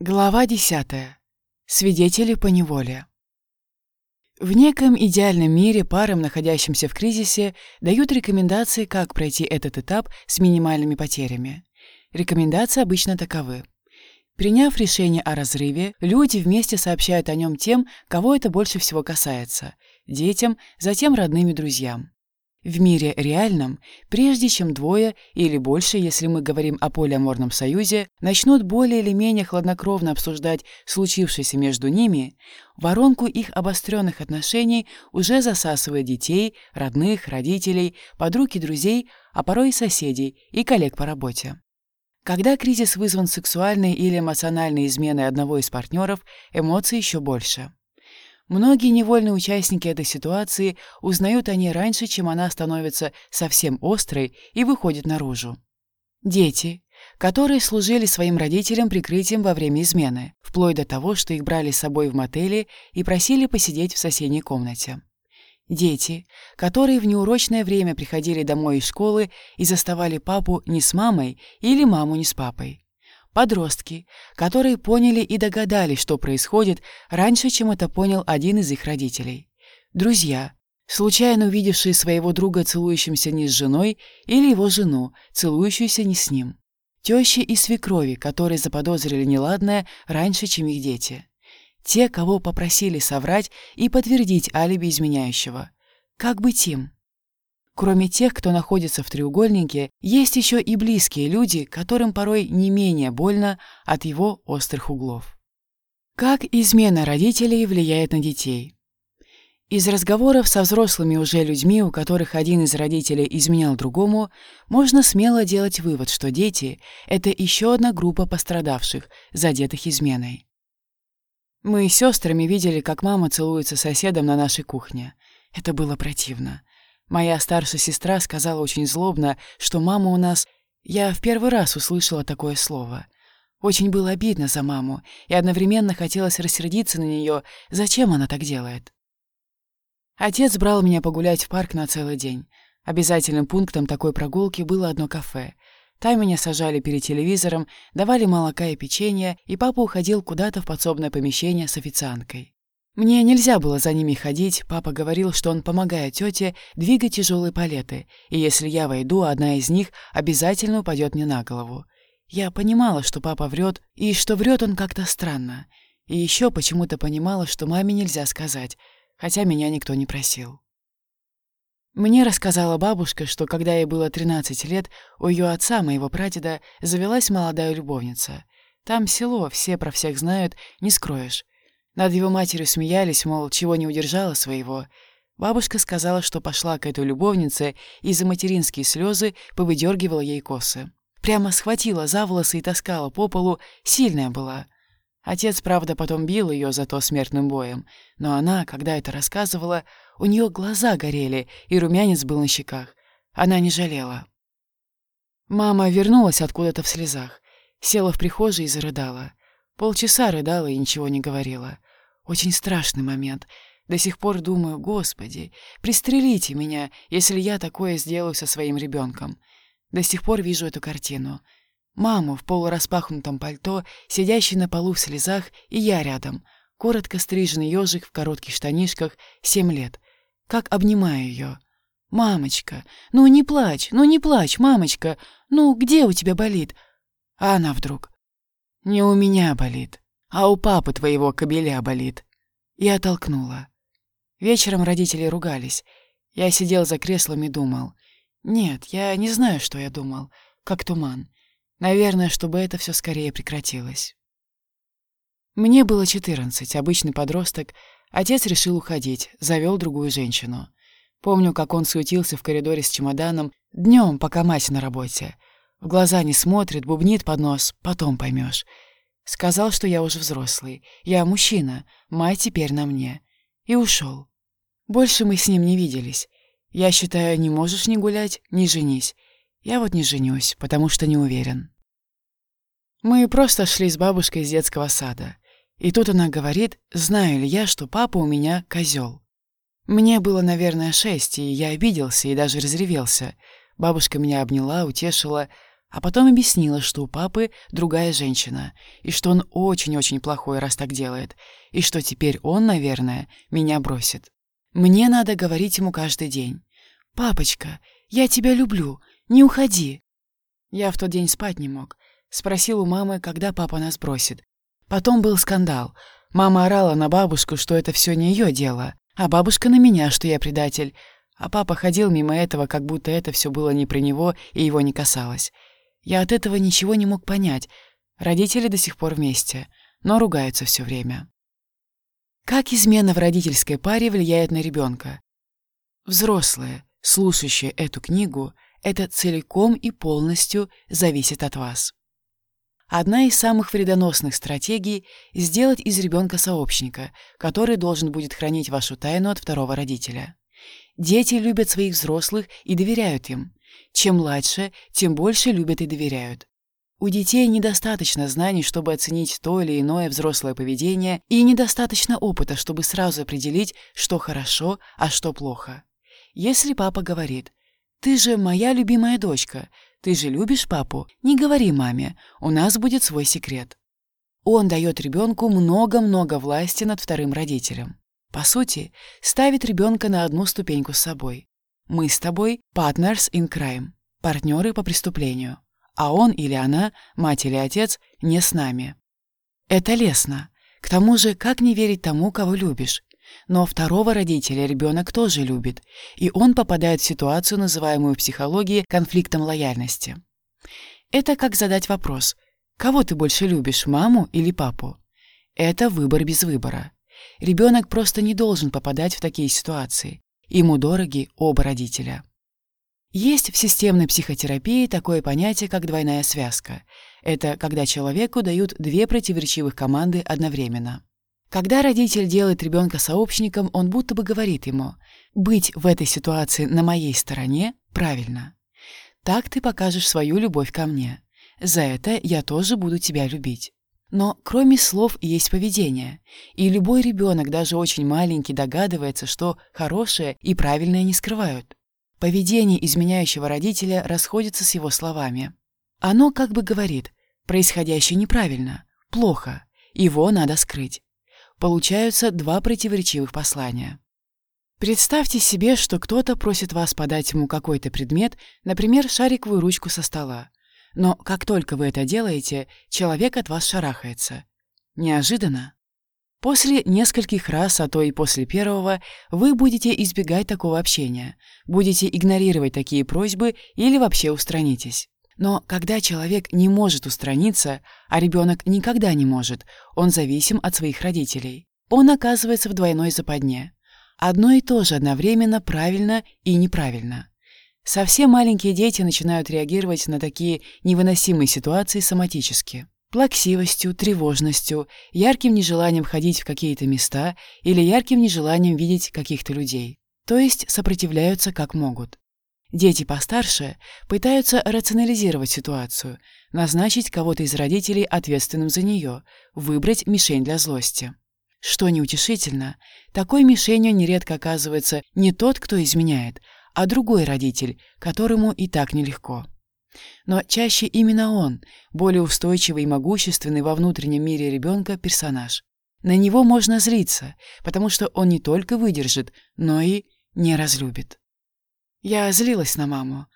Глава 10. Свидетели по неволе. В неком идеальном мире парам, находящимся в кризисе, дают рекомендации, как пройти этот этап с минимальными потерями. Рекомендации обычно таковы. Приняв решение о разрыве, люди вместе сообщают о нем тем, кого это больше всего касается – детям, затем родным и друзьям. В мире реальном, прежде чем двое или больше, если мы говорим о полиаморном союзе, начнут более или менее хладнокровно обсуждать случившееся между ними, воронку их обостренных отношений уже засасывает детей, родных, родителей, подруг и друзей, а порой и соседей и коллег по работе. Когда кризис вызван сексуальной или эмоциональной изменой одного из партнеров, эмоций еще больше. Многие невольные участники этой ситуации узнают о ней раньше, чем она становится совсем острой и выходит наружу. Дети, которые служили своим родителям прикрытием во время измены, вплоть до того, что их брали с собой в мотеле и просили посидеть в соседней комнате. Дети, которые в неурочное время приходили домой из школы и заставали папу не с мамой или маму не с папой. Подростки, которые поняли и догадались, что происходит, раньше, чем это понял один из их родителей. Друзья, случайно увидевшие своего друга целующимся не с женой или его жену, целующуюся не с ним. Тещи и свекрови, которые заподозрили неладное раньше, чем их дети. Те, кого попросили соврать и подтвердить алиби изменяющего. Как быть им? Кроме тех, кто находится в треугольнике, есть еще и близкие люди, которым порой не менее больно от его острых углов. Как измена родителей влияет на детей? Из разговоров со взрослыми уже людьми, у которых один из родителей изменял другому, можно смело делать вывод, что дети — это еще одна группа пострадавших, задетых изменой. Мы с сестрами видели, как мама целуется с соседом на нашей кухне. Это было противно. Моя старшая сестра сказала очень злобно, что мама у нас... Я в первый раз услышала такое слово. Очень было обидно за маму, и одновременно хотелось рассердиться на нее, зачем она так делает. Отец брал меня погулять в парк на целый день. Обязательным пунктом такой прогулки было одно кафе. Там меня сажали перед телевизором, давали молока и печенье, и папа уходил куда-то в подсобное помещение с официанткой. Мне нельзя было за ними ходить, папа говорил, что он помогает тете двигать тяжелые палеты, и если я войду, одна из них обязательно упадет мне на голову. Я понимала, что папа врет, и что врет он как-то странно. И еще почему-то понимала, что маме нельзя сказать, хотя меня никто не просил. Мне рассказала бабушка, что когда ей было 13 лет, у ее отца, моего прадеда, завелась молодая любовница. Там село, все про всех знают, не скроешь. Над его матерью смеялись, мол, чего не удержала своего. Бабушка сказала, что пошла к этой любовнице и за материнские слезы повыдергивала ей косы. Прямо схватила за волосы и таскала по полу, сильная была. Отец, правда, потом бил ее за то смертным боем, но она, когда это рассказывала, у нее глаза горели, и румянец был на щеках. Она не жалела. Мама вернулась откуда-то в слезах, села в прихожей и зарыдала. Полчаса рыдала и ничего не говорила. Очень страшный момент. До сих пор думаю, Господи, пристрелите меня, если я такое сделаю со своим ребенком. До сих пор вижу эту картину. Маму в полураспахнутом пальто, сидящей на полу в слезах, и я рядом. Коротко стриженный ежик в коротких штанишках, семь лет. Как обнимаю ее. «Мамочка, ну не плачь, ну не плачь, мамочка, ну где у тебя болит?» А она вдруг. «Не у меня болит, а у папы твоего кобеля болит». Я оттолкнула. Вечером родители ругались. Я сидел за креслом и думал. Нет, я не знаю, что я думал. Как туман. Наверное, чтобы это все скорее прекратилось. Мне было четырнадцать, обычный подросток. Отец решил уходить, завел другую женщину. Помню, как он суетился в коридоре с чемоданом днем, пока мать на работе. В глаза не смотрит, бубнит под нос, потом поймешь. Сказал, что я уже взрослый. Я мужчина, мать теперь на мне. И ушел. Больше мы с ним не виделись. Я считаю, не можешь ни гулять, ни женись. Я вот не женюсь, потому что не уверен. Мы просто шли с бабушкой из детского сада. И тут она говорит, знаю ли я, что папа у меня козел. Мне было, наверное, шесть, и я обиделся и даже разревелся. Бабушка меня обняла, утешила, А потом объяснила, что у папы другая женщина, и что он очень-очень плохой, раз так делает, и что теперь он, наверное, меня бросит. Мне надо говорить ему каждый день. «Папочка, я тебя люблю, не уходи». Я в тот день спать не мог. Спросил у мамы, когда папа нас бросит. Потом был скандал. Мама орала на бабушку, что это все не ее дело, а бабушка на меня, что я предатель. А папа ходил мимо этого, как будто это все было не про него и его не касалось. Я от этого ничего не мог понять. Родители до сих пор вместе, но ругаются все время. Как измена в родительской паре влияет на ребенка? Взрослые, слушающие эту книгу, это целиком и полностью зависит от вас. Одна из самых вредоносных стратегий – сделать из ребенка сообщника, который должен будет хранить вашу тайну от второго родителя. Дети любят своих взрослых и доверяют им. Чем младше, тем больше любят и доверяют. У детей недостаточно знаний, чтобы оценить то или иное взрослое поведение, и недостаточно опыта, чтобы сразу определить, что хорошо, а что плохо. Если папа говорит «Ты же моя любимая дочка, ты же любишь папу, не говори маме, у нас будет свой секрет». Он дает ребенку много-много власти над вторым родителем. По сути, ставит ребенка на одну ступеньку с собой. Мы с тобой – partners in crime, партнеры по преступлению а он или она, мать или отец, не с нами. Это лестно. К тому же, как не верить тому, кого любишь? Но второго родителя ребенок тоже любит, и он попадает в ситуацию, называемую в психологии конфликтом лояльности. Это как задать вопрос, кого ты больше любишь, маму или папу? Это выбор без выбора. Ребенок просто не должен попадать в такие ситуации. Ему дороги оба родителя. Есть в системной психотерапии такое понятие, как двойная связка. Это когда человеку дают две противоречивых команды одновременно. Когда родитель делает ребенка сообщником, он будто бы говорит ему «быть в этой ситуации на моей стороне правильно». Так ты покажешь свою любовь ко мне. За это я тоже буду тебя любить. Но кроме слов есть поведение, и любой ребенок, даже очень маленький, догадывается, что хорошее и правильное не скрывают. Поведение изменяющего родителя расходится с его словами. Оно как бы говорит, происходящее неправильно, плохо, его надо скрыть. Получаются два противоречивых послания. Представьте себе, что кто-то просит вас подать ему какой-то предмет, например, шариковую ручку со стола. Но как только вы это делаете, человек от вас шарахается. Неожиданно. После нескольких раз, а то и после первого, вы будете избегать такого общения, будете игнорировать такие просьбы или вообще устранитесь. Но когда человек не может устраниться, а ребенок никогда не может, он зависим от своих родителей. Он оказывается в двойной западне. Одно и то же одновременно правильно и неправильно. Совсем маленькие дети начинают реагировать на такие невыносимые ситуации соматически плаксивостью, тревожностью, ярким нежеланием ходить в какие-то места или ярким нежеланием видеть каких-то людей. То есть сопротивляются как могут. Дети постарше пытаются рационализировать ситуацию, назначить кого-то из родителей ответственным за нее, выбрать мишень для злости. Что неутешительно, такой мишенью нередко оказывается не тот, кто изменяет, а другой родитель, которому и так нелегко. Но чаще именно он, более устойчивый и могущественный во внутреннем мире ребенка персонаж. На него можно злиться, потому что он не только выдержит, но и не разлюбит. Я злилась на маму.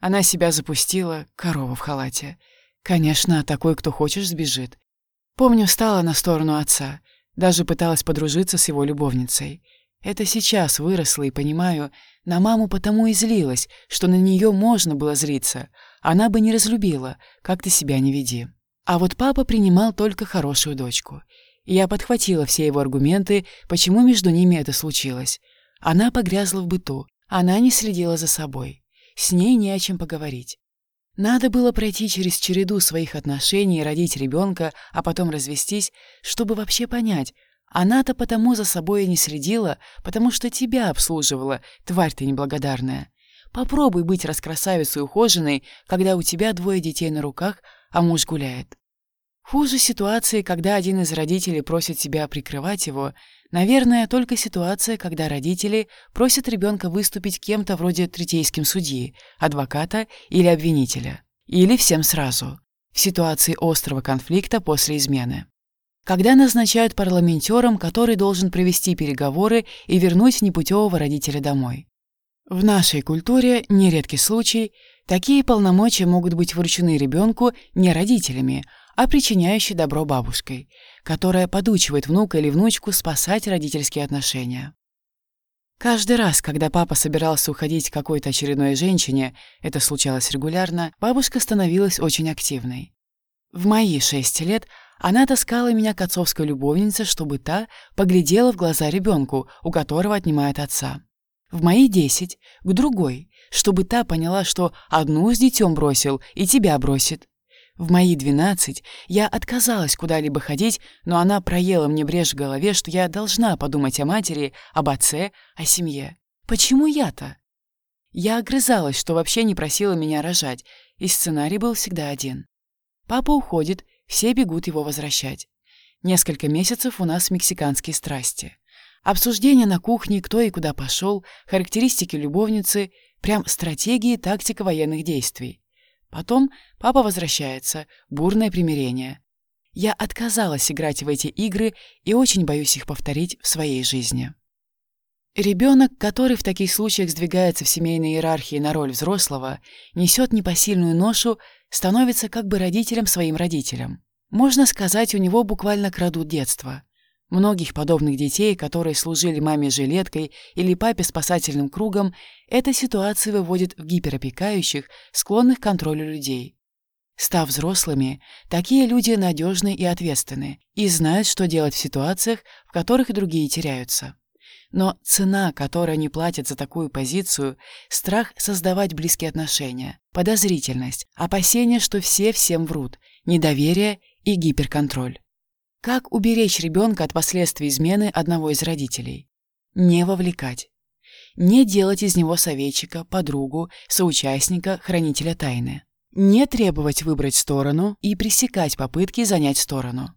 Она себя запустила, корова в халате. Конечно, такой, кто хочешь, сбежит. Помню, стала на сторону отца, даже пыталась подружиться с его любовницей. Это сейчас выросла и понимаю, на маму потому и злилась, что на нее можно было злиться, она бы не разлюбила, как ты себя не веди. А вот папа принимал только хорошую дочку. И я подхватила все его аргументы, почему между ними это случилось. Она погрязла в быту, она не следила за собой. С ней не о чем поговорить. Надо было пройти через череду своих отношений, родить ребенка, а потом развестись, чтобы вообще понять, она-то потому за собой и не следила, потому что тебя обслуживала, тварь ты неблагодарная. Попробуй быть раскрасавицей ухоженной, когда у тебя двое детей на руках, а муж гуляет. Хуже ситуации, когда один из родителей просит тебя прикрывать его, наверное, только ситуация, когда родители просят ребенка выступить кем-то вроде третейским судьи, адвоката или обвинителя. или всем сразу, в ситуации острого конфликта после измены. Когда назначают парламентером, который должен провести переговоры и вернуть непутевого родителя домой. В нашей культуре, нередкий случай, такие полномочия могут быть вручены ребенку не родителями, а причиняющей добро бабушкой, которая подучивает внука или внучку спасать родительские отношения. Каждый раз, когда папа собирался уходить к какой-то очередной женщине, это случалось регулярно, бабушка становилась очень активной. В мои шесть лет она таскала меня к отцовской любовнице, чтобы та поглядела в глаза ребенку, у которого отнимает отца. В мои десять — к другой, чтобы та поняла, что одну с детем бросил и тебя бросит. В мои двенадцать я отказалась куда-либо ходить, но она проела мне брешь в голове, что я должна подумать о матери, об отце, о семье. Почему я-то? Я огрызалась, что вообще не просила меня рожать, и сценарий был всегда один. Папа уходит, все бегут его возвращать. Несколько месяцев у нас мексиканские страсти. Обсуждения на кухне, кто и куда пошел, характеристики любовницы, прям стратегии и тактика военных действий. Потом папа возвращается, бурное примирение. Я отказалась играть в эти игры и очень боюсь их повторить в своей жизни. Ребенок, который в таких случаях сдвигается в семейной иерархии на роль взрослого, несет непосильную ношу, становится как бы родителем своим родителям. Можно сказать, у него буквально крадут детство. Многих подобных детей, которые служили маме жилеткой или папе спасательным кругом, эта ситуация выводит в гиперопекающих, склонных к контролю людей. Став взрослыми, такие люди надежны и ответственны и знают, что делать в ситуациях, в которых другие теряются. Но цена, которую они платят за такую позицию, страх создавать близкие отношения, подозрительность, опасение, что все всем врут, недоверие и гиперконтроль. Как уберечь ребенка от последствий измены одного из родителей? Не вовлекать. Не делать из него советчика, подругу, соучастника, хранителя тайны. Не требовать выбрать сторону и пресекать попытки занять сторону.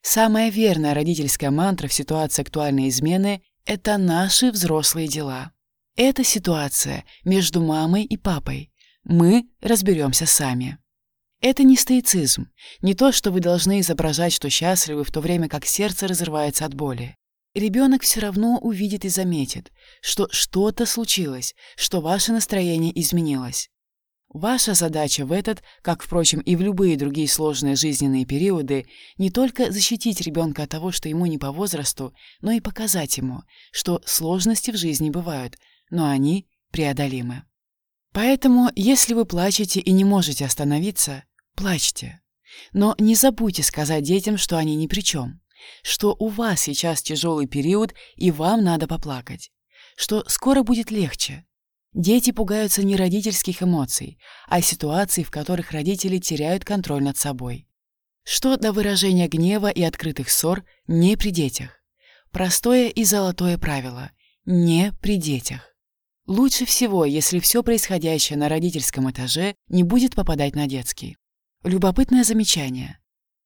Самая верная родительская мантра в ситуации актуальной измены – это наши взрослые дела. Это ситуация между мамой и папой. Мы разберемся сами. Это не стоицизм, не то, что вы должны изображать, что счастливы, в то время как сердце разрывается от боли. Ребенок все равно увидит и заметит, что что-то случилось, что ваше настроение изменилось. Ваша задача в этот, как, впрочем, и в любые другие сложные жизненные периоды, не только защитить ребенка от того, что ему не по возрасту, но и показать ему, что сложности в жизни бывают, но они преодолимы. Поэтому, если вы плачете и не можете остановиться, Плачьте. Но не забудьте сказать детям, что они ни при чем, что у вас сейчас тяжелый период и вам надо поплакать, что скоро будет легче. Дети пугаются не родительских эмоций, а ситуаций, в которых родители теряют контроль над собой. Что до выражения гнева и открытых ссор не при детях. Простое и золотое правило – не при детях. Лучше всего, если все происходящее на родительском этаже не будет попадать на детский. Любопытное замечание.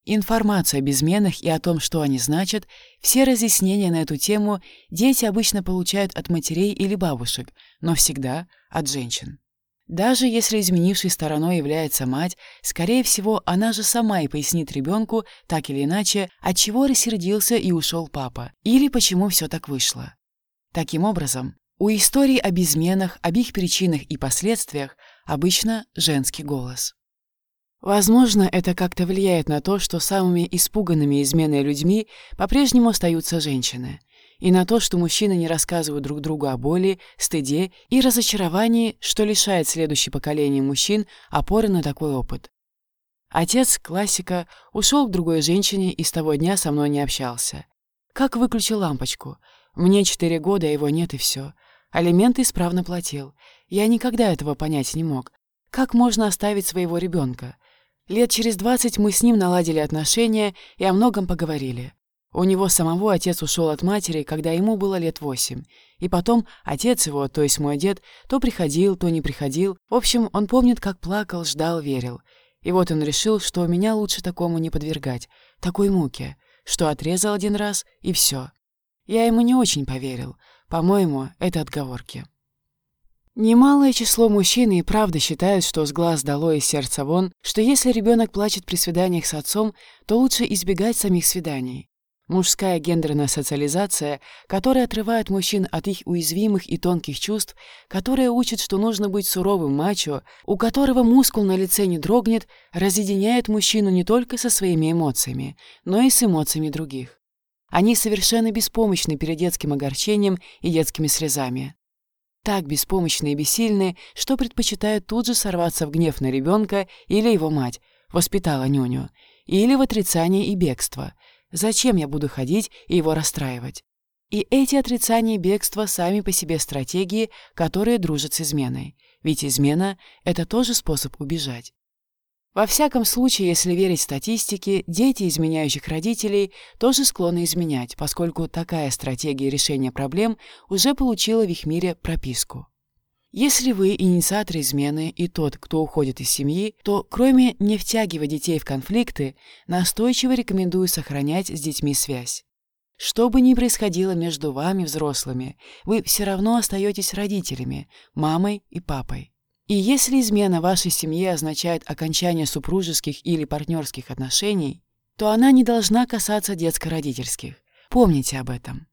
Информацию о безменах и о том, что они значат, все разъяснения на эту тему дети обычно получают от матерей или бабушек, но всегда от женщин. Даже если изменившей стороной является мать, скорее всего, она же сама и пояснит ребенку, так или иначе, от чего рассердился и ушел папа, или почему все так вышло. Таким образом, у истории о безменах, об их причинах и последствиях обычно женский голос. Возможно, это как-то влияет на то, что самыми испуганными изменой людьми по-прежнему остаются женщины, и на то, что мужчины не рассказывают друг другу о боли, стыде и разочаровании, что лишает следующее поколение мужчин опоры на такой опыт. Отец, классика, ушел к другой женщине и с того дня со мной не общался. Как выключил лампочку? Мне четыре года, а его нет и все. Алименты исправно платил. Я никогда этого понять не мог. Как можно оставить своего ребенка? Лет через двадцать мы с ним наладили отношения и о многом поговорили. У него самого отец ушел от матери, когда ему было лет восемь. И потом отец его, то есть мой дед, то приходил, то не приходил. В общем, он помнит, как плакал, ждал, верил. И вот он решил, что меня лучше такому не подвергать, такой муке, что отрезал один раз, и все. Я ему не очень поверил. По-моему, это отговорки. Немалое число мужчин и правда считают, что с глаз долой и сердца вон, что если ребенок плачет при свиданиях с отцом, то лучше избегать самих свиданий. Мужская гендерная социализация, которая отрывает мужчин от их уязвимых и тонких чувств, которая учит, что нужно быть суровым мачо, у которого мускул на лице не дрогнет, разъединяет мужчину не только со своими эмоциями, но и с эмоциями других. Они совершенно беспомощны перед детским огорчением и детскими слезами так беспомощны и бессильны, что предпочитают тут же сорваться в гнев на ребенка или его мать, воспитала нюню, или в отрицание и бегство. Зачем я буду ходить и его расстраивать? И эти отрицания и бегства сами по себе стратегии, которые дружат с изменой. Ведь измена — это тоже способ убежать. Во всяком случае, если верить статистике, дети изменяющих родителей тоже склонны изменять, поскольку такая стратегия решения проблем уже получила в их мире прописку. Если вы инициатор измены и тот, кто уходит из семьи, то, кроме не втягивать детей в конфликты, настойчиво рекомендую сохранять с детьми связь. Что бы ни происходило между вами, взрослыми, вы все равно остаетесь родителями, мамой и папой. И если измена вашей семьи означает окончание супружеских или партнерских отношений, то она не должна касаться детско-родительских. Помните об этом.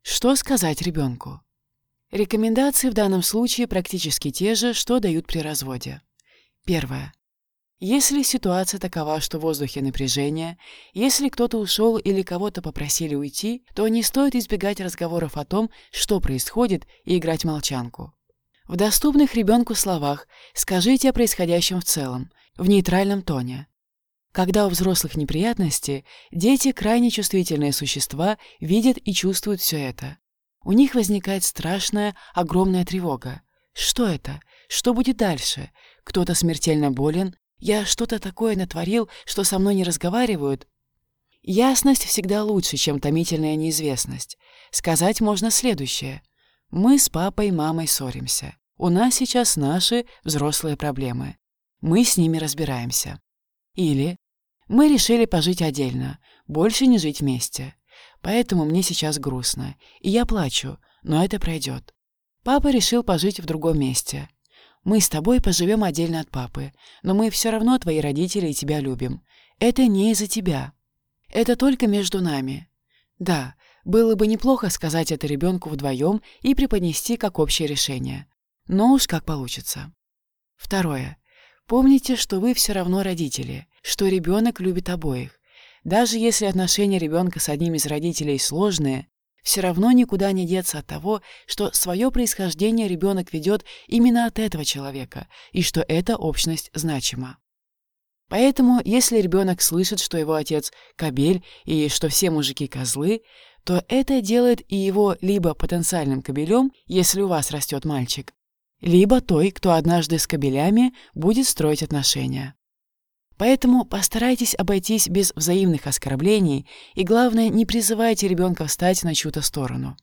Что сказать ребенку? Рекомендации в данном случае практически те же, что дают при разводе. Первое. Если ситуация такова, что в воздухе напряжение, если кто-то ушел или кого-то попросили уйти, то не стоит избегать разговоров о том, что происходит, и играть молчанку. В доступных ребенку словах скажите о происходящем в целом, в нейтральном тоне. Когда у взрослых неприятности, дети, крайне чувствительные существа, видят и чувствуют все это. У них возникает страшная, огромная тревога. Что это? Что будет дальше? Кто-то смертельно болен? Я что-то такое натворил, что со мной не разговаривают? Ясность всегда лучше, чем томительная неизвестность. Сказать можно следующее – мы с папой и мамой ссоримся. У нас сейчас наши взрослые проблемы. Мы с ними разбираемся. Или мы решили пожить отдельно, больше не жить вместе. Поэтому мне сейчас грустно, и я плачу, но это пройдет. Папа решил пожить в другом месте. Мы с тобой поживем отдельно от папы, но мы все равно твои родители и тебя любим. Это не из-за тебя. Это только между нами. Да, было бы неплохо сказать это ребенку вдвоем и преподнести как общее решение. Но уж как получится. Второе. Помните, что вы все равно родители, что ребенок любит обоих. Даже если отношения ребенка с одним из родителей сложные, все равно никуда не деться от того, что свое происхождение ребенок ведет именно от этого человека, и что эта общность значима. Поэтому, если ребенок слышит, что его отец – кобель и что все мужики – козлы, то это делает и его либо потенциальным кобелем, если у вас растет мальчик, либо той, кто однажды с кобелями будет строить отношения. Поэтому постарайтесь обойтись без взаимных оскорблений и, главное, не призывайте ребенка встать на чью-то сторону.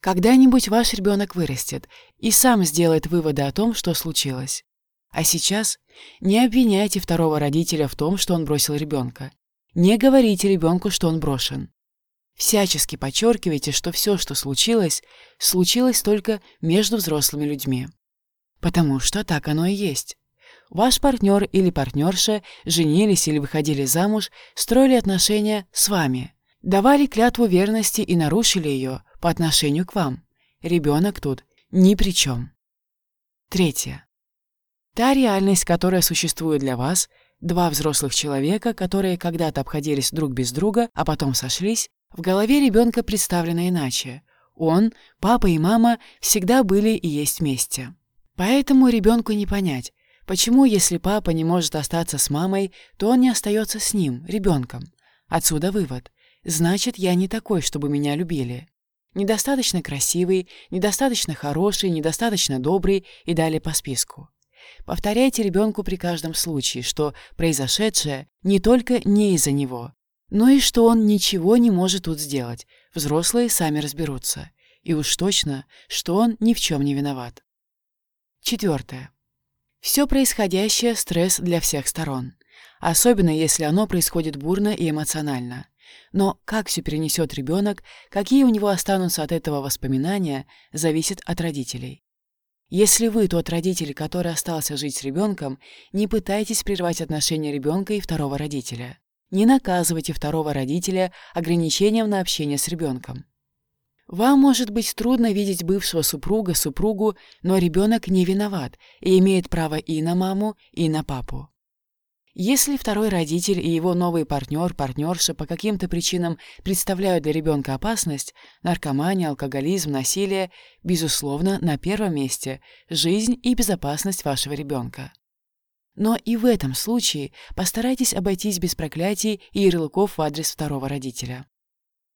Когда-нибудь ваш ребенок вырастет и сам сделает выводы о том, что случилось. А сейчас не обвиняйте второго родителя в том, что он бросил ребенка. Не говорите ребенку, что он брошен. Всячески подчеркивайте, что все, что случилось, случилось только между взрослыми людьми. Потому что так оно и есть. Ваш партнер или партнерша женились или выходили замуж, строили отношения с вами, давали клятву верности и нарушили ее по отношению к вам. Ребенок тут ни при чем. Третье. Та реальность, которая существует для вас, два взрослых человека, которые когда-то обходились друг без друга, а потом сошлись, в голове ребенка представлено иначе. Он, папа и мама всегда были и есть вместе. Поэтому ребенку не понять, почему, если папа не может остаться с мамой, то он не остается с ним, ребенком. Отсюда вывод. Значит, я не такой, чтобы меня любили. Недостаточно красивый, недостаточно хороший, недостаточно добрый и далее по списку. Повторяйте ребенку при каждом случае, что произошедшее не только не из-за него, но и что он ничего не может тут сделать, взрослые сами разберутся. И уж точно, что он ни в чем не виноват. Четвертое. Все происходящее – стресс для всех сторон. Особенно, если оно происходит бурно и эмоционально. Но как все перенесет ребенок, какие у него останутся от этого воспоминания, зависит от родителей. Если вы тот родитель, который остался жить с ребенком, не пытайтесь прервать отношения ребенка и второго родителя. Не наказывайте второго родителя ограничением на общение с ребенком. Вам может быть трудно видеть бывшего супруга, супругу, но ребенок не виноват и имеет право и на маму, и на папу. Если второй родитель и его новый партнер, партнерша по каким-то причинам представляют для ребенка опасность, наркомания, алкоголизм, насилие, безусловно, на первом месте – жизнь и безопасность вашего ребенка. Но и в этом случае постарайтесь обойтись без проклятий и ярлыков в адрес второго родителя.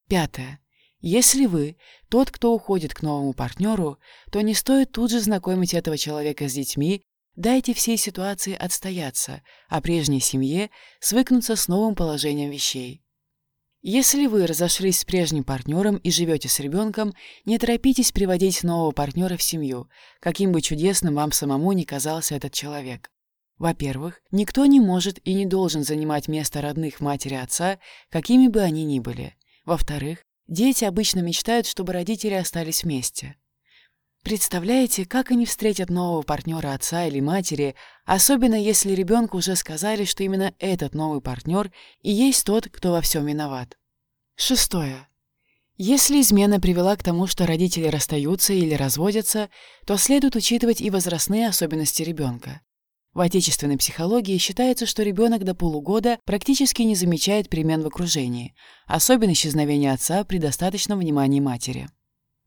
Пятое. Если вы тот, кто уходит к новому партнеру, то не стоит тут же знакомить этого человека с детьми Дайте всей ситуации отстояться, а прежней семье свыкнуться с новым положением вещей. Если вы разошлись с прежним партнером и живете с ребенком, не торопитесь приводить нового партнера в семью, каким бы чудесным вам самому ни казался этот человек. Во-первых, никто не может и не должен занимать место родных матери отца, какими бы они ни были. Во-вторых, дети обычно мечтают, чтобы родители остались вместе. Представляете, как они встретят нового партнера отца или матери, особенно если ребенку уже сказали, что именно этот новый партнер и есть тот, кто во всем виноват. Шестое. Если измена привела к тому, что родители расстаются или разводятся, то следует учитывать и возрастные особенности ребенка. В отечественной психологии считается, что ребенок до полугода практически не замечает перемен в окружении, особенно исчезновения отца при достаточном внимании матери.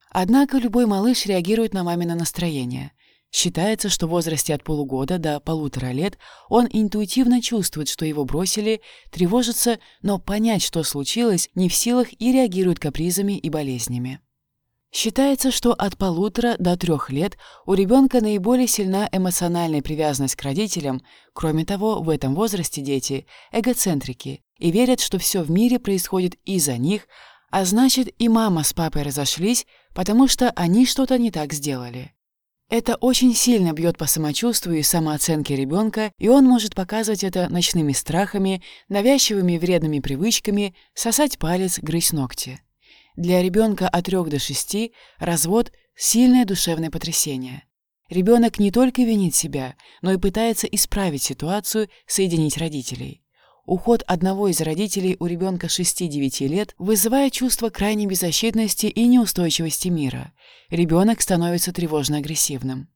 Однако любой малыш реагирует на мамино настроение. Считается, что в возрасте от полугода до полутора лет он интуитивно чувствует, что его бросили, тревожится, но понять, что случилось, не в силах и реагирует капризами и болезнями. Считается, что от полутора до трех лет у ребенка наиболее сильна эмоциональная привязанность к родителям. Кроме того, в этом возрасте дети – эгоцентрики и верят, что все в мире происходит из-за них, а значит, и мама с папой разошлись, потому что они что-то не так сделали. Это очень сильно бьет по самочувствию и самооценке ребенка, и он может показывать это ночными страхами, навязчивыми вредными привычками, сосать палец, грызть ногти. Для ребенка от 3 до 6 развод – сильное душевное потрясение. Ребенок не только винит себя, но и пытается исправить ситуацию, соединить родителей. Уход одного из родителей у ребенка 6-9 лет вызывает чувство крайней беззащитности и неустойчивости мира. Ребенок становится тревожно-агрессивным.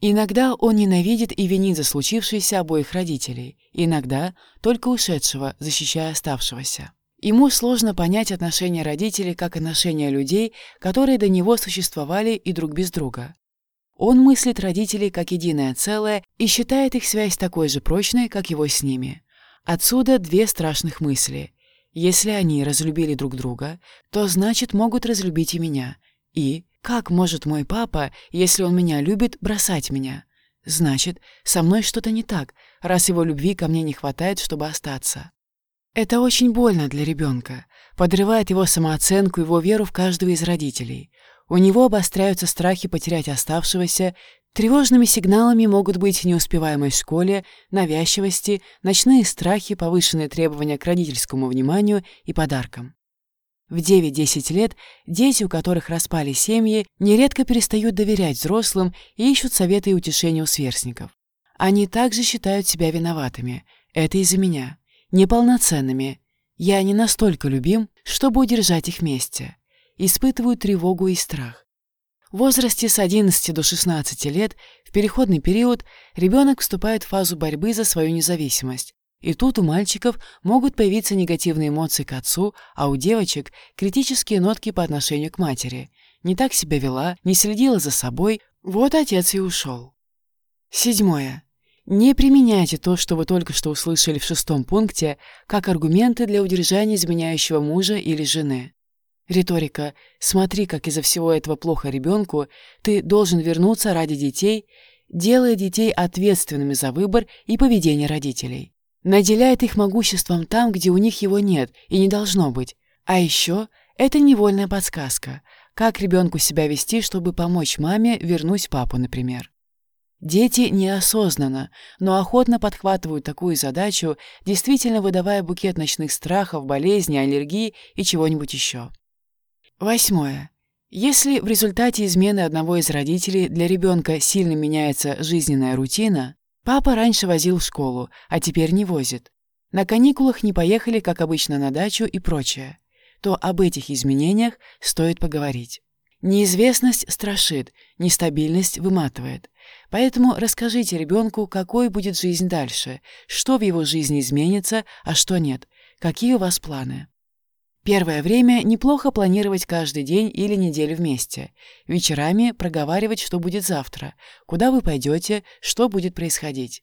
Иногда он ненавидит и винит за случившееся обоих родителей, иногда только ушедшего, защищая оставшегося. Ему сложно понять отношения родителей как отношения людей, которые до него существовали и друг без друга. Он мыслит родителей как единое целое и считает их связь такой же прочной, как его с ними. Отсюда две страшных мысли. Если они разлюбили друг друга, то значит могут разлюбить и меня. И как может мой папа, если он меня любит, бросать меня? Значит, со мной что-то не так, раз его любви ко мне не хватает, чтобы остаться. Это очень больно для ребенка, подрывает его самооценку, его веру в каждого из родителей. У него обостряются страхи потерять оставшегося, Тревожными сигналами могут быть неуспеваемость в школе, навязчивости, ночные страхи, повышенные требования к родительскому вниманию и подаркам. В 9-10 лет дети, у которых распали семьи, нередко перестают доверять взрослым и ищут советы и утешения у сверстников. Они также считают себя виноватыми. Это из-за меня. Неполноценными. Я не настолько любим, чтобы удержать их вместе. Испытывают тревогу и страх. В возрасте с 11 до 16 лет, в переходный период, ребенок вступает в фазу борьбы за свою независимость. И тут у мальчиков могут появиться негативные эмоции к отцу, а у девочек – критические нотки по отношению к матери. Не так себя вела, не следила за собой, вот отец и ушел. Седьмое. Не применяйте то, что вы только что услышали в шестом пункте, как аргументы для удержания изменяющего мужа или жены. Риторика «смотри, как из-за всего этого плохо ребенку, ты должен вернуться ради детей» делает детей ответственными за выбор и поведение родителей. Наделяет их могуществом там, где у них его нет и не должно быть. А еще это невольная подсказка, как ребенку себя вести, чтобы помочь маме вернуть папу, например. Дети неосознанно, но охотно подхватывают такую задачу, действительно выдавая букет ночных страхов, болезней, аллергии и чего-нибудь еще. Восьмое. Если в результате измены одного из родителей для ребенка сильно меняется жизненная рутина, папа раньше возил в школу, а теперь не возит, на каникулах не поехали, как обычно, на дачу и прочее, то об этих изменениях стоит поговорить. Неизвестность страшит, нестабильность выматывает. Поэтому расскажите ребенку, какой будет жизнь дальше, что в его жизни изменится, а что нет, какие у вас планы. Первое время неплохо планировать каждый день или неделю вместе. Вечерами проговаривать, что будет завтра, куда вы пойдете, что будет происходить.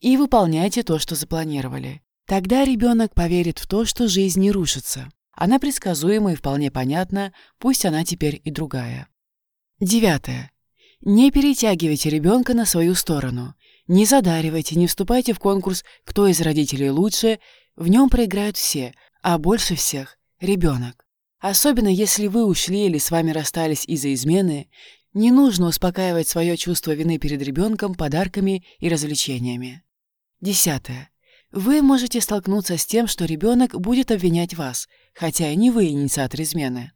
И выполняйте то, что запланировали. Тогда ребенок поверит в то, что жизнь не рушится. Она предсказуема и вполне понятна, пусть она теперь и другая. Девятое. Не перетягивайте ребенка на свою сторону. Не задаривайте, не вступайте в конкурс «Кто из родителей лучше?». В нем проиграют все, а больше всех ребенок. Особенно если вы ушли или с вами расстались из-за измены, не нужно успокаивать свое чувство вины перед ребенком подарками и развлечениями. Десятое. Вы можете столкнуться с тем, что ребенок будет обвинять вас, хотя и не вы инициатор измены.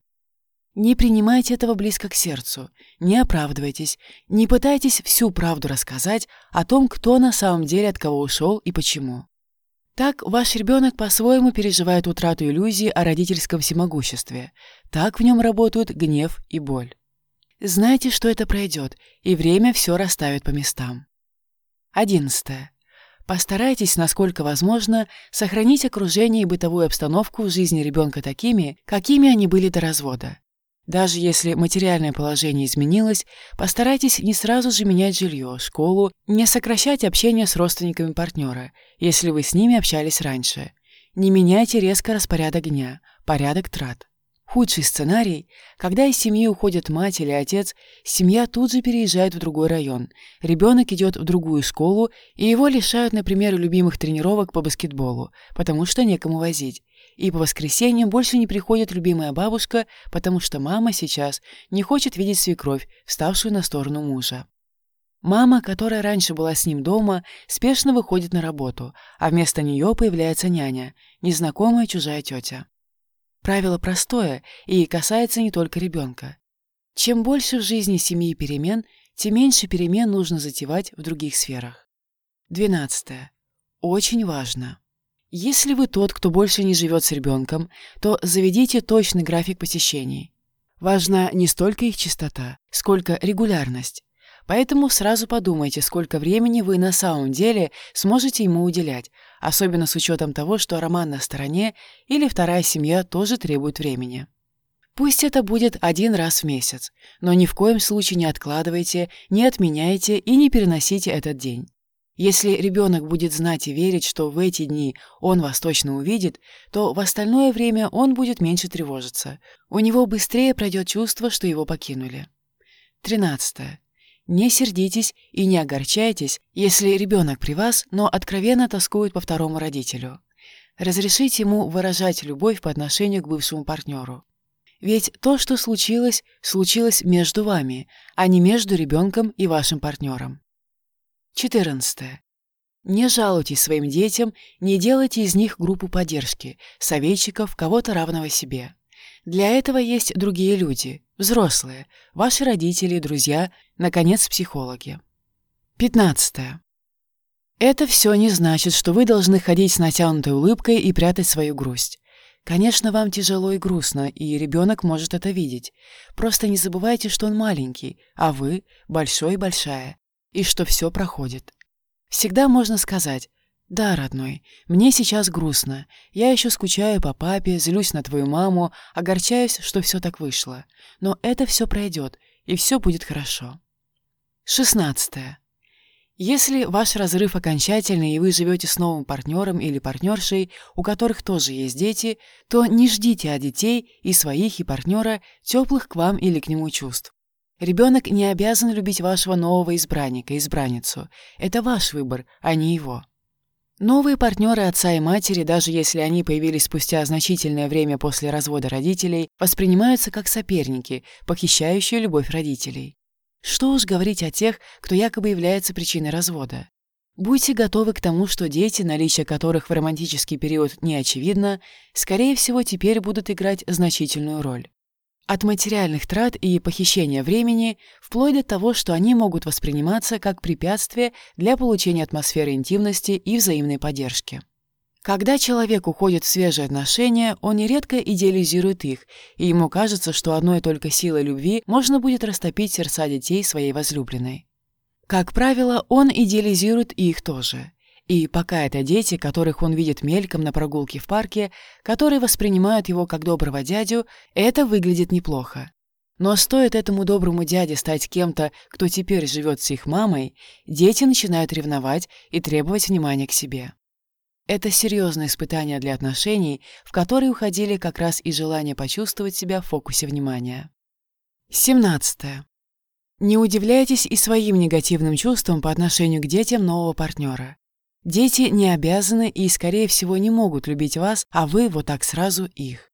Не принимайте этого близко к сердцу, не оправдывайтесь, не пытайтесь всю правду рассказать о том, кто на самом деле от кого ушел и почему. Так ваш ребенок по-своему переживает утрату иллюзии о родительском всемогуществе. Так в нем работают гнев и боль. Знайте, что это пройдет, и время все расставит по местам. 11. Постарайтесь, насколько возможно, сохранить окружение и бытовую обстановку в жизни ребенка такими, какими они были до развода. Даже если материальное положение изменилось, постарайтесь не сразу же менять жилье, школу, не сокращать общение с родственниками партнера, если вы с ними общались раньше. Не меняйте резко распорядок дня, порядок трат. Худший сценарий, когда из семьи уходит мать или отец, семья тут же переезжает в другой район, ребенок идет в другую школу, и его лишают, например, любимых тренировок по баскетболу, потому что некому возить. И по воскресеньям больше не приходит любимая бабушка, потому что мама сейчас не хочет видеть свекровь, вставшую на сторону мужа. Мама, которая раньше была с ним дома, спешно выходит на работу, а вместо нее появляется няня, незнакомая чужая тетя. Правило простое и касается не только ребенка. Чем больше в жизни семьи перемен, тем меньше перемен нужно затевать в других сферах. 12. Очень важно. Если вы тот, кто больше не живет с ребенком, то заведите точный график посещений. Важна не столько их частота, сколько регулярность. Поэтому сразу подумайте, сколько времени вы на самом деле сможете ему уделять, особенно с учетом того, что роман на стороне или вторая семья тоже требует времени. Пусть это будет один раз в месяц, но ни в коем случае не откладывайте, не отменяйте и не переносите этот день. Если ребенок будет знать и верить, что в эти дни он вас точно увидит, то в остальное время он будет меньше тревожиться. У него быстрее пройдет чувство, что его покинули. 13. Не сердитесь и не огорчайтесь, если ребенок при вас, но откровенно тоскует по второму родителю. Разрешите ему выражать любовь по отношению к бывшему партнеру. Ведь то, что случилось, случилось между вами, а не между ребенком и вашим партнером. 14. Не жалуйтесь своим детям, не делайте из них группу поддержки, советчиков, кого-то равного себе. Для этого есть другие люди, взрослые, ваши родители, друзья, наконец, психологи. 15. Это все не значит, что вы должны ходить с натянутой улыбкой и прятать свою грусть. Конечно, вам тяжело и грустно, и ребенок может это видеть. Просто не забывайте, что он маленький, а вы – большой и что все проходит. Всегда можно сказать «Да, родной, мне сейчас грустно. Я еще скучаю по папе, злюсь на твою маму, огорчаюсь, что все так вышло. Но это все пройдет, и все будет хорошо». 16. Если ваш разрыв окончательный, и вы живете с новым партнером или партнершей, у которых тоже есть дети, то не ждите от детей и своих, и партнера теплых к вам или к нему чувств. Ребенок не обязан любить вашего нового избранника, избранницу. Это ваш выбор, а не его. Новые партнеры отца и матери, даже если они появились спустя значительное время после развода родителей, воспринимаются как соперники, похищающие любовь родителей. Что уж говорить о тех, кто якобы является причиной развода. Будьте готовы к тому, что дети, наличие которых в романтический период не очевидно, скорее всего, теперь будут играть значительную роль. От материальных трат и похищения времени, вплоть до того, что они могут восприниматься как препятствие для получения атмосферы интимности и взаимной поддержки. Когда человек уходит в свежие отношения, он нередко идеализирует их, и ему кажется, что одной только силой любви можно будет растопить сердца детей своей возлюбленной. Как правило, он идеализирует их тоже. И пока это дети, которых он видит мельком на прогулке в парке, которые воспринимают его как доброго дядю, это выглядит неплохо. Но стоит этому доброму дяде стать кем-то, кто теперь живет с их мамой, дети начинают ревновать и требовать внимания к себе. Это серьезное испытание для отношений, в которые уходили как раз и желание почувствовать себя в фокусе внимания. 17. Не удивляйтесь и своим негативным чувствам по отношению к детям нового партнера. Дети не обязаны и, скорее всего, не могут любить вас, а вы вот так сразу их.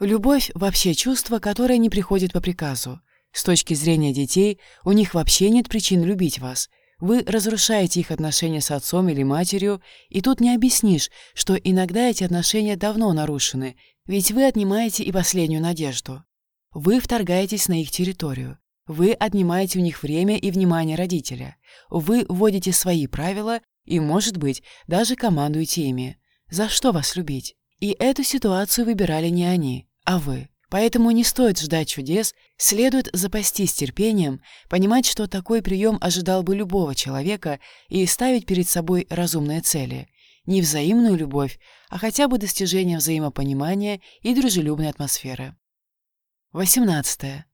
Любовь – вообще чувство, которое не приходит по приказу. С точки зрения детей, у них вообще нет причин любить вас. Вы разрушаете их отношения с отцом или матерью, и тут не объяснишь, что иногда эти отношения давно нарушены, ведь вы отнимаете и последнюю надежду. Вы вторгаетесь на их территорию. Вы отнимаете у них время и внимание родителя. Вы вводите свои правила и, может быть, даже командуете ими. За что вас любить? И эту ситуацию выбирали не они, а вы. Поэтому не стоит ждать чудес, следует запастись терпением, понимать, что такой прием ожидал бы любого человека и ставить перед собой разумные цели. Не взаимную любовь, а хотя бы достижение взаимопонимания и дружелюбной атмосферы. 18.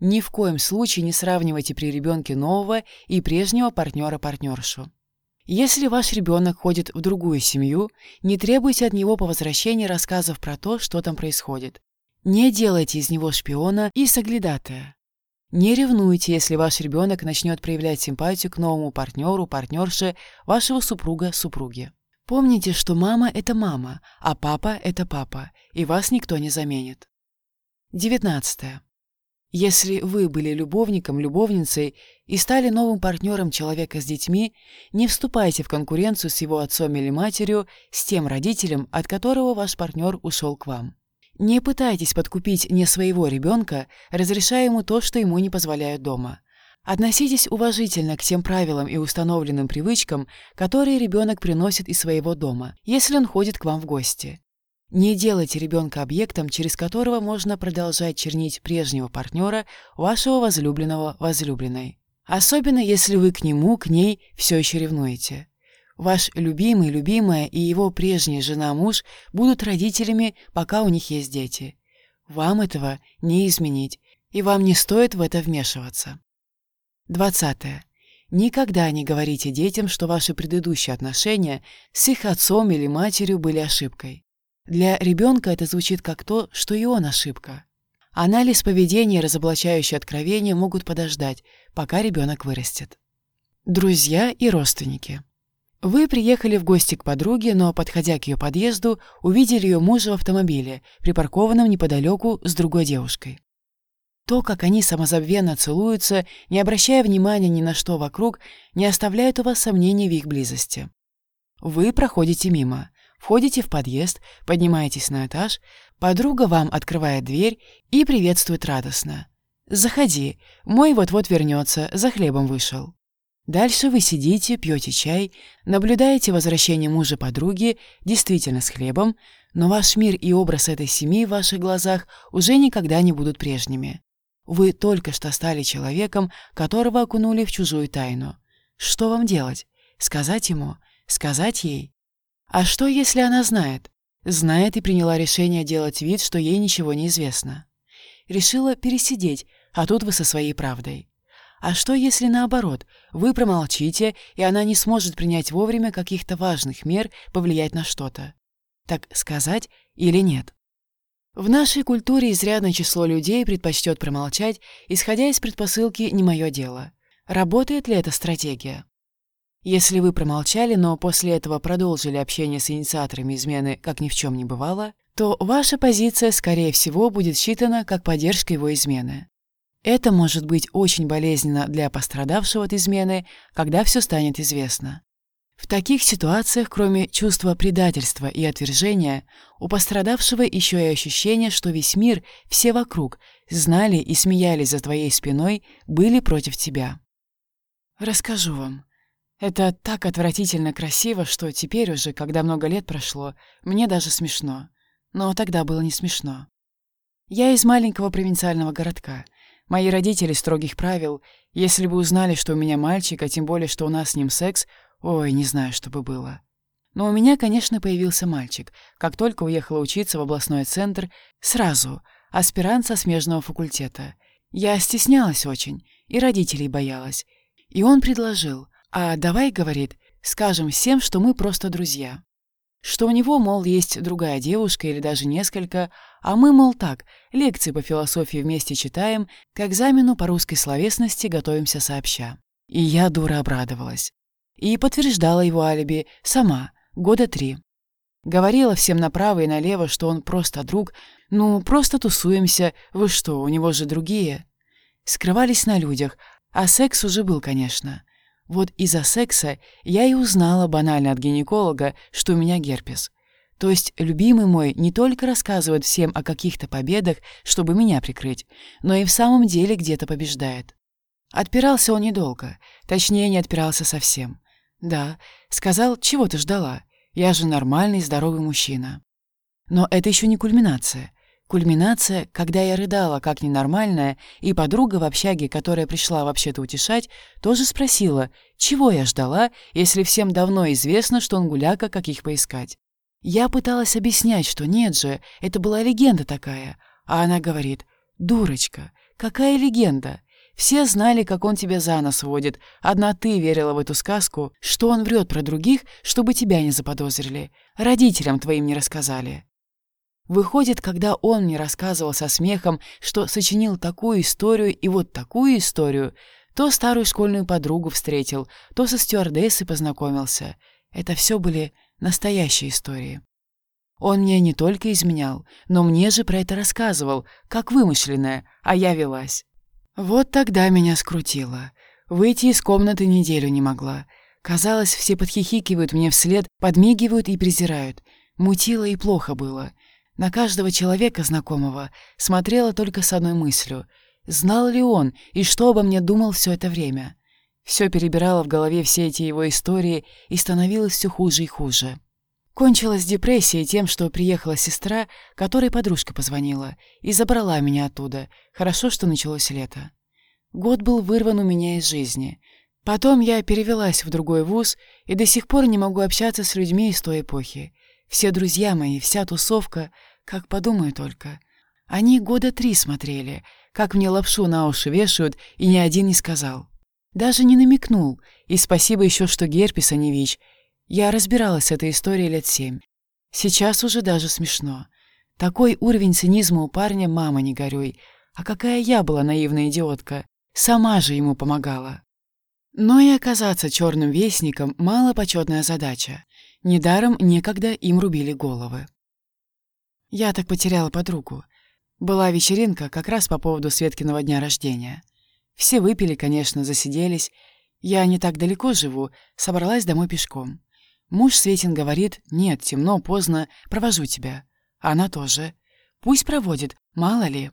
Ни в коем случае не сравнивайте при ребенке нового и прежнего партнера-партнершу. Если ваш ребенок ходит в другую семью, не требуйте от него по возвращении рассказов про то, что там происходит. Не делайте из него шпиона и соглядатая. Не ревнуйте, если ваш ребенок начнет проявлять симпатию к новому партнеру, партнерше, вашего супруга-супруги. Помните, что мама – это мама, а папа – это папа, и вас никто не заменит. 19. Если вы были любовником, любовницей и стали новым партнером человека с детьми, не вступайте в конкуренцию с его отцом или матерью, с тем родителем, от которого ваш партнер ушел к вам. Не пытайтесь подкупить не своего ребенка, разрешая ему то, что ему не позволяют дома. Относитесь уважительно к тем правилам и установленным привычкам, которые ребенок приносит из своего дома, если он ходит к вам в гости. Не делайте ребенка объектом, через которого можно продолжать чернить прежнего партнера, вашего возлюбленного возлюбленной. Особенно, если вы к нему, к ней все еще ревнуете. Ваш любимый, любимая и его прежняя жена-муж будут родителями, пока у них есть дети. Вам этого не изменить, и вам не стоит в это вмешиваться. 20. Никогда не говорите детям, что ваши предыдущие отношения с их отцом или матерью были ошибкой. Для ребенка это звучит как то, что и он ошибка. Анализ поведения и разоблачающие откровения могут подождать, пока ребенок вырастет. Друзья и родственники. Вы приехали в гости к подруге, но, подходя к ее подъезду, увидели ее мужа в автомобиле, припаркованном неподалеку с другой девушкой. То, как они самозабвенно целуются, не обращая внимания ни на что вокруг, не оставляет у вас сомнений в их близости. Вы проходите мимо. Входите в подъезд, поднимаетесь на этаж, подруга вам открывает дверь и приветствует радостно. «Заходи, мой вот-вот вернется, за хлебом вышел». Дальше вы сидите, пьете чай, наблюдаете возвращение мужа подруги, действительно с хлебом, но ваш мир и образ этой семьи в ваших глазах уже никогда не будут прежними. Вы только что стали человеком, которого окунули в чужую тайну. Что вам делать? Сказать ему? Сказать ей? А что, если она знает? Знает и приняла решение делать вид, что ей ничего не известно. Решила пересидеть, а тут вы со своей правдой. А что, если наоборот, вы промолчите, и она не сможет принять вовремя каких-то важных мер повлиять на что-то? Так сказать или нет? В нашей культуре изрядное число людей предпочтет промолчать, исходя из предпосылки «не мое дело». Работает ли эта стратегия? Если вы промолчали, но после этого продолжили общение с инициаторами измены, как ни в чем не бывало, то ваша позиция, скорее всего, будет считана как поддержка его измены. Это может быть очень болезненно для пострадавшего от измены, когда все станет известно. В таких ситуациях, кроме чувства предательства и отвержения, у пострадавшего еще и ощущение, что весь мир, все вокруг, знали и смеялись за твоей спиной, были против тебя. Расскажу вам. Это так отвратительно красиво, что теперь уже, когда много лет прошло, мне даже смешно. Но тогда было не смешно. Я из маленького провинциального городка. Мои родители строгих правил. Если бы узнали, что у меня мальчик, а тем более, что у нас с ним секс, ой, не знаю, что бы было. Но у меня, конечно, появился мальчик. Как только уехала учиться в областной центр, сразу, аспирант со смежного факультета. Я стеснялась очень, и родителей боялась. И он предложил, а давай, говорит, скажем всем, что мы просто друзья. Что у него, мол, есть другая девушка или даже несколько, а мы, мол, так, лекции по философии вместе читаем, к экзамену по русской словесности готовимся сообща. И я дура обрадовалась. И подтверждала его алиби сама, года три. Говорила всем направо и налево, что он просто друг, ну, просто тусуемся, вы что, у него же другие. Скрывались на людях, а секс уже был, конечно. Вот из-за секса я и узнала банально от гинеколога, что у меня герпес. То есть любимый мой не только рассказывает всем о каких-то победах, чтобы меня прикрыть, но и в самом деле где-то побеждает. Отпирался он недолго, точнее, не отпирался совсем. Да, сказал, чего ты ждала? Я же нормальный, здоровый мужчина. Но это еще не кульминация. Кульминация, когда я рыдала как ненормальная, и подруга в общаге, которая пришла вообще-то утешать, тоже спросила, чего я ждала, если всем давно известно, что он гуляка, как их поискать. Я пыталась объяснять, что нет же, это была легенда такая. А она говорит, «Дурочка, какая легенда? Все знали, как он тебя за нос водит. Одна ты верила в эту сказку, что он врет про других, чтобы тебя не заподозрили. Родителям твоим не рассказали». Выходит, когда он мне рассказывал со смехом, что сочинил такую историю и вот такую историю, то старую школьную подругу встретил, то со стюардессой познакомился. Это все были настоящие истории. Он мне не только изменял, но мне же про это рассказывал, как вымышленное, а я велась. Вот тогда меня скрутило. Выйти из комнаты неделю не могла. Казалось, все подхихикивают мне вслед, подмигивают и презирают. Мутило и плохо было. На каждого человека знакомого смотрела только с одной мыслью. Знал ли он и что обо мне думал все это время? Все перебирала в голове все эти его истории и становилось все хуже и хуже. Кончилась депрессией тем, что приехала сестра, которой подружка позвонила, и забрала меня оттуда. Хорошо, что началось лето. Год был вырван у меня из жизни. Потом я перевелась в другой вуз и до сих пор не могу общаться с людьми из той эпохи. Все друзья мои, вся тусовка, как подумаю только. Они года три смотрели, как мне лапшу на уши вешают, и ни один не сказал. Даже не намекнул, и спасибо еще, что герпеса не ВИЧ. Я разбиралась с этой историей лет семь. Сейчас уже даже смешно. Такой уровень цинизма у парня «мама, не горюй». А какая я была наивная идиотка. Сама же ему помогала. Но и оказаться черным вестником — малопочетная задача. Недаром некогда им рубили головы. Я так потеряла подругу. Была вечеринка как раз по поводу Светкиного дня рождения. Все выпили, конечно, засиделись. Я не так далеко живу, собралась домой пешком. Муж Светин говорит, нет, темно, поздно, провожу тебя. Она тоже. Пусть проводит, мало ли.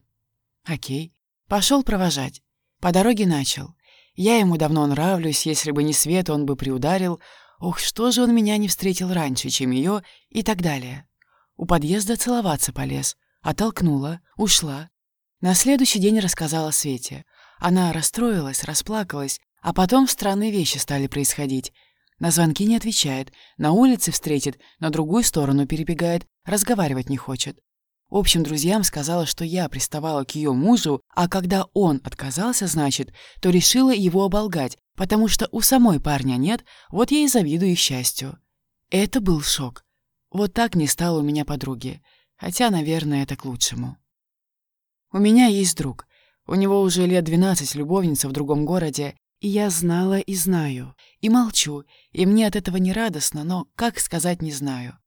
Окей. Пошел провожать. По дороге начал. Я ему давно нравлюсь, если бы не Свет, он бы приударил, Ох, что же он меня не встретил раньше, чем ее, и так далее. У подъезда целоваться полез, оттолкнула, ушла. На следующий день рассказала Свете. Она расстроилась, расплакалась, а потом странные вещи стали происходить. На звонки не отвечает, на улице встретит, на другую сторону перебегает, разговаривать не хочет. Общим друзьям сказала, что я приставала к ее мужу, а когда он отказался, значит, то решила его оболгать, потому что у самой парня нет, вот я и завидую счастью. Это был шок. Вот так не стало у меня подруги, хотя, наверное, это к лучшему. У меня есть друг. У него уже лет двенадцать любовница в другом городе, и я знала и знаю, и молчу, и мне от этого не радостно, но как сказать не знаю.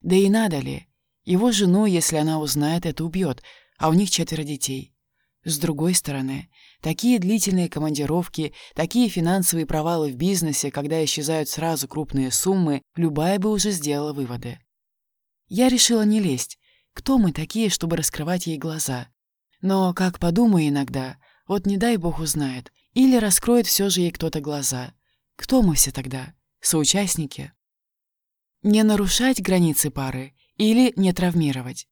Да и надо ли? Его жену, если она узнает, это убьет, а у них четверо детей. С другой стороны, такие длительные командировки, такие финансовые провалы в бизнесе, когда исчезают сразу крупные суммы, любая бы уже сделала выводы. Я решила не лезть. Кто мы такие, чтобы раскрывать ей глаза? Но, как подумаю иногда, вот не дай бог узнает, или раскроет все же ей кто-то глаза. Кто мы все тогда? Соучастники? Не нарушать границы пары или не травмировать.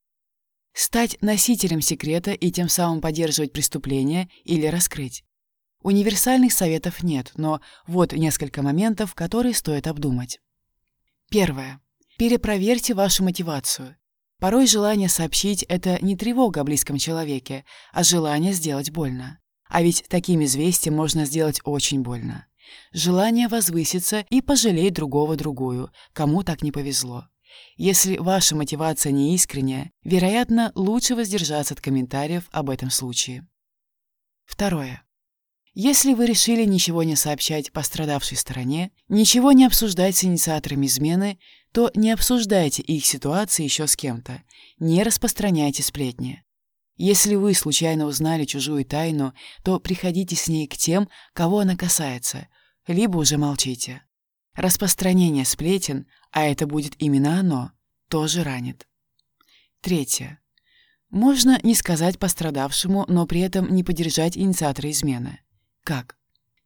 Стать носителем секрета и тем самым поддерживать преступление или раскрыть. Универсальных советов нет, но вот несколько моментов, которые стоит обдумать. Первое. Перепроверьте вашу мотивацию. Порой желание сообщить – это не тревога о близком человеке, а желание сделать больно. А ведь таким известием можно сделать очень больно. Желание возвыситься и пожалеть другого другую, кому так не повезло. Если ваша мотивация не искренняя, вероятно, лучше воздержаться от комментариев об этом случае. Второе. Если вы решили ничего не сообщать пострадавшей стороне, ничего не обсуждать с инициаторами измены, то не обсуждайте их ситуации еще с кем-то, не распространяйте сплетни. Если вы случайно узнали чужую тайну, то приходите с ней к тем, кого она касается, либо уже молчите. Распространение сплетен, а это будет именно оно, тоже ранит. Третье. Можно не сказать пострадавшему, но при этом не поддержать инициатора измены. Как?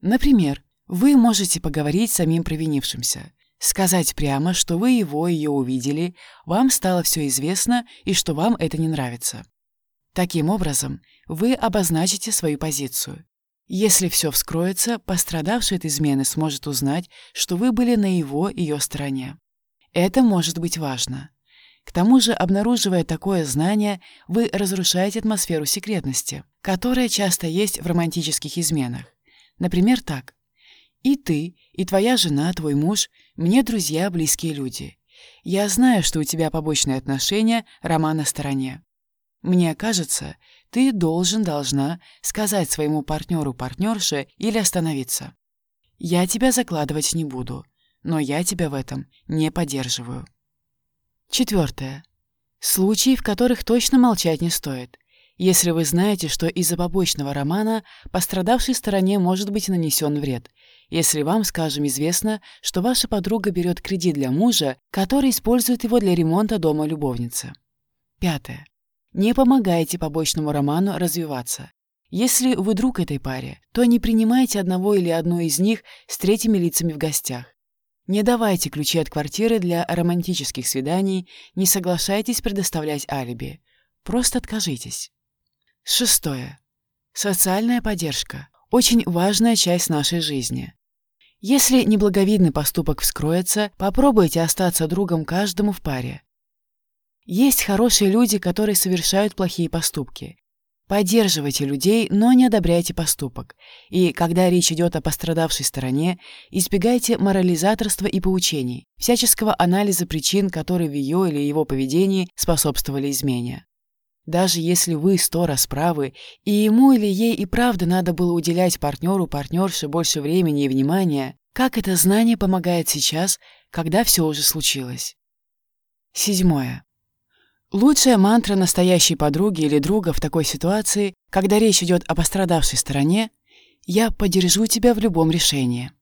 Например, вы можете поговорить с самим провинившимся, сказать прямо, что вы его ее увидели, вам стало все известно и что вам это не нравится. Таким образом, вы обозначите свою позицию. Если все вскроется, пострадавший от измены сможет узнать, что вы были на его ее стороне. Это может быть важно. К тому же, обнаруживая такое знание, вы разрушаете атмосферу секретности, которая часто есть в романтических изменах. Например, так. «И ты, и твоя жена, твой муж, мне друзья, близкие люди. Я знаю, что у тебя побочные отношения, роман на стороне. Мне кажется, ты должен, должна сказать своему партнеру-партнерше или остановиться. Я тебя закладывать не буду, но я тебя в этом не поддерживаю. Четвертое. Случаи, в которых точно молчать не стоит. Если вы знаете, что из-за побочного романа пострадавшей стороне может быть нанесен вред, если вам, скажем, известно, что ваша подруга берет кредит для мужа, который использует его для ремонта дома любовницы. Пятое. Не помогайте побочному роману развиваться. Если вы друг этой паре, то не принимайте одного или одну из них с третьими лицами в гостях. Не давайте ключи от квартиры для романтических свиданий, не соглашайтесь предоставлять алиби. Просто откажитесь. Шестое. Социальная поддержка – очень важная часть нашей жизни. Если неблаговидный поступок вскроется, попробуйте остаться другом каждому в паре. Есть хорошие люди, которые совершают плохие поступки. Поддерживайте людей, но не одобряйте поступок. И когда речь идет о пострадавшей стороне, избегайте морализаторства и поучений, всяческого анализа причин, которые в ее или его поведении способствовали измене. Даже если вы сто раз правы, и ему или ей и правда надо было уделять партнеру, партнерше больше времени и внимания, как это знание помогает сейчас, когда все уже случилось? Седьмое. Лучшая мантра настоящей подруги или друга в такой ситуации, когда речь идет о пострадавшей стороне, «Я поддержу тебя в любом решении».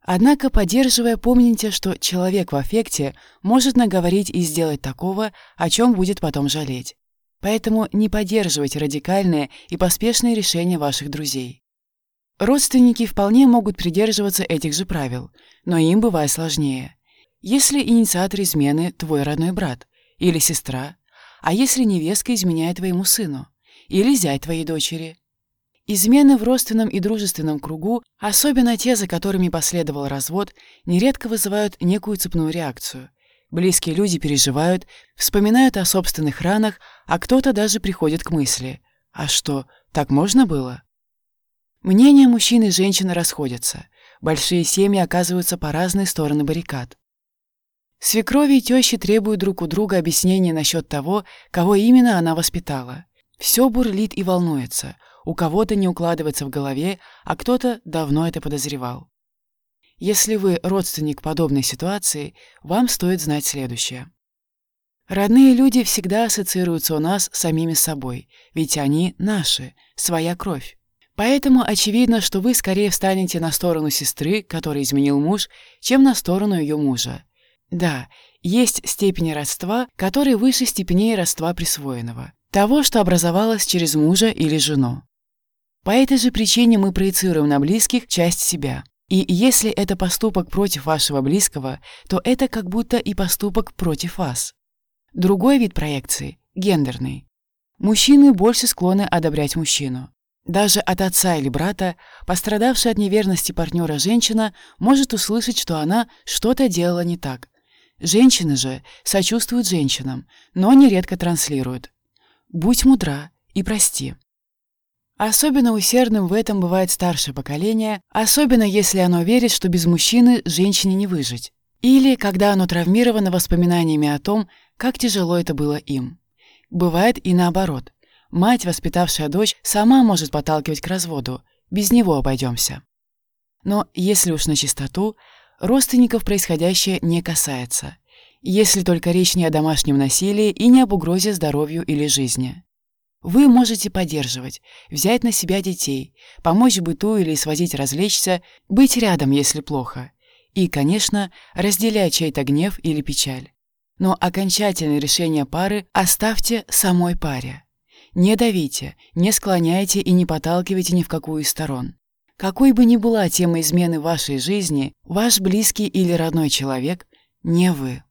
Однако, поддерживая, помните, что человек в аффекте может наговорить и сделать такого, о чем будет потом жалеть. Поэтому не поддерживайте радикальные и поспешные решения ваших друзей. Родственники вполне могут придерживаться этих же правил, но им бывает сложнее. Если инициатор измены – твой родной брат – или сестра? А если невестка изменяет твоему сыну? Или зять твоей дочери? Измены в родственном и дружественном кругу, особенно те, за которыми последовал развод, нередко вызывают некую цепную реакцию. Близкие люди переживают, вспоминают о собственных ранах, а кто-то даже приходит к мысли «А что, так можно было?» Мнения мужчин и женщин расходятся. Большие семьи оказываются по разные стороны баррикад. Свекрови и тещи требуют друг у друга объяснений насчет того, кого именно она воспитала. Все бурлит и волнуется. У кого-то не укладывается в голове, а кто-то давно это подозревал. Если вы родственник подобной ситуации, вам стоит знать следующее. Родные люди всегда ассоциируются у нас самими собой, ведь они наши, своя кровь. Поэтому очевидно, что вы скорее встанете на сторону сестры, которой изменил муж, чем на сторону ее мужа. Да, есть степени родства, которые выше степеней родства присвоенного. того, что образовалось через мужа или жену. По этой же причине мы проецируем на близких часть себя. И если это поступок против вашего близкого, то это как будто и поступок против вас. Другой вид проекции – гендерный. Мужчины больше склонны одобрять мужчину. Даже от отца или брата, пострадавшая от неверности партнера женщина может услышать, что она что-то делала не так. Женщины же сочувствуют женщинам, но нередко транслируют. «Будь мудра и прости». Особенно усердным в этом бывает старшее поколение, особенно если оно верит, что без мужчины женщине не выжить. Или когда оно травмировано воспоминаниями о том, как тяжело это было им. Бывает и наоборот. Мать, воспитавшая дочь, сама может подталкивать к разводу. Без него обойдемся. Но если уж на чистоту, родственников происходящее не касается. Если только речь не о домашнем насилии и не об угрозе здоровью или жизни. Вы можете поддерживать, взять на себя детей, помочь в быту или свозить развлечься, быть рядом, если плохо. И, конечно, разделять чей-то гнев или печаль. Но окончательное решение пары оставьте самой паре. Не давите, не склоняйте и не подталкивайте ни в какую из сторон. Какой бы ни была тема измены вашей жизни, ваш близкий или родной человек – не вы.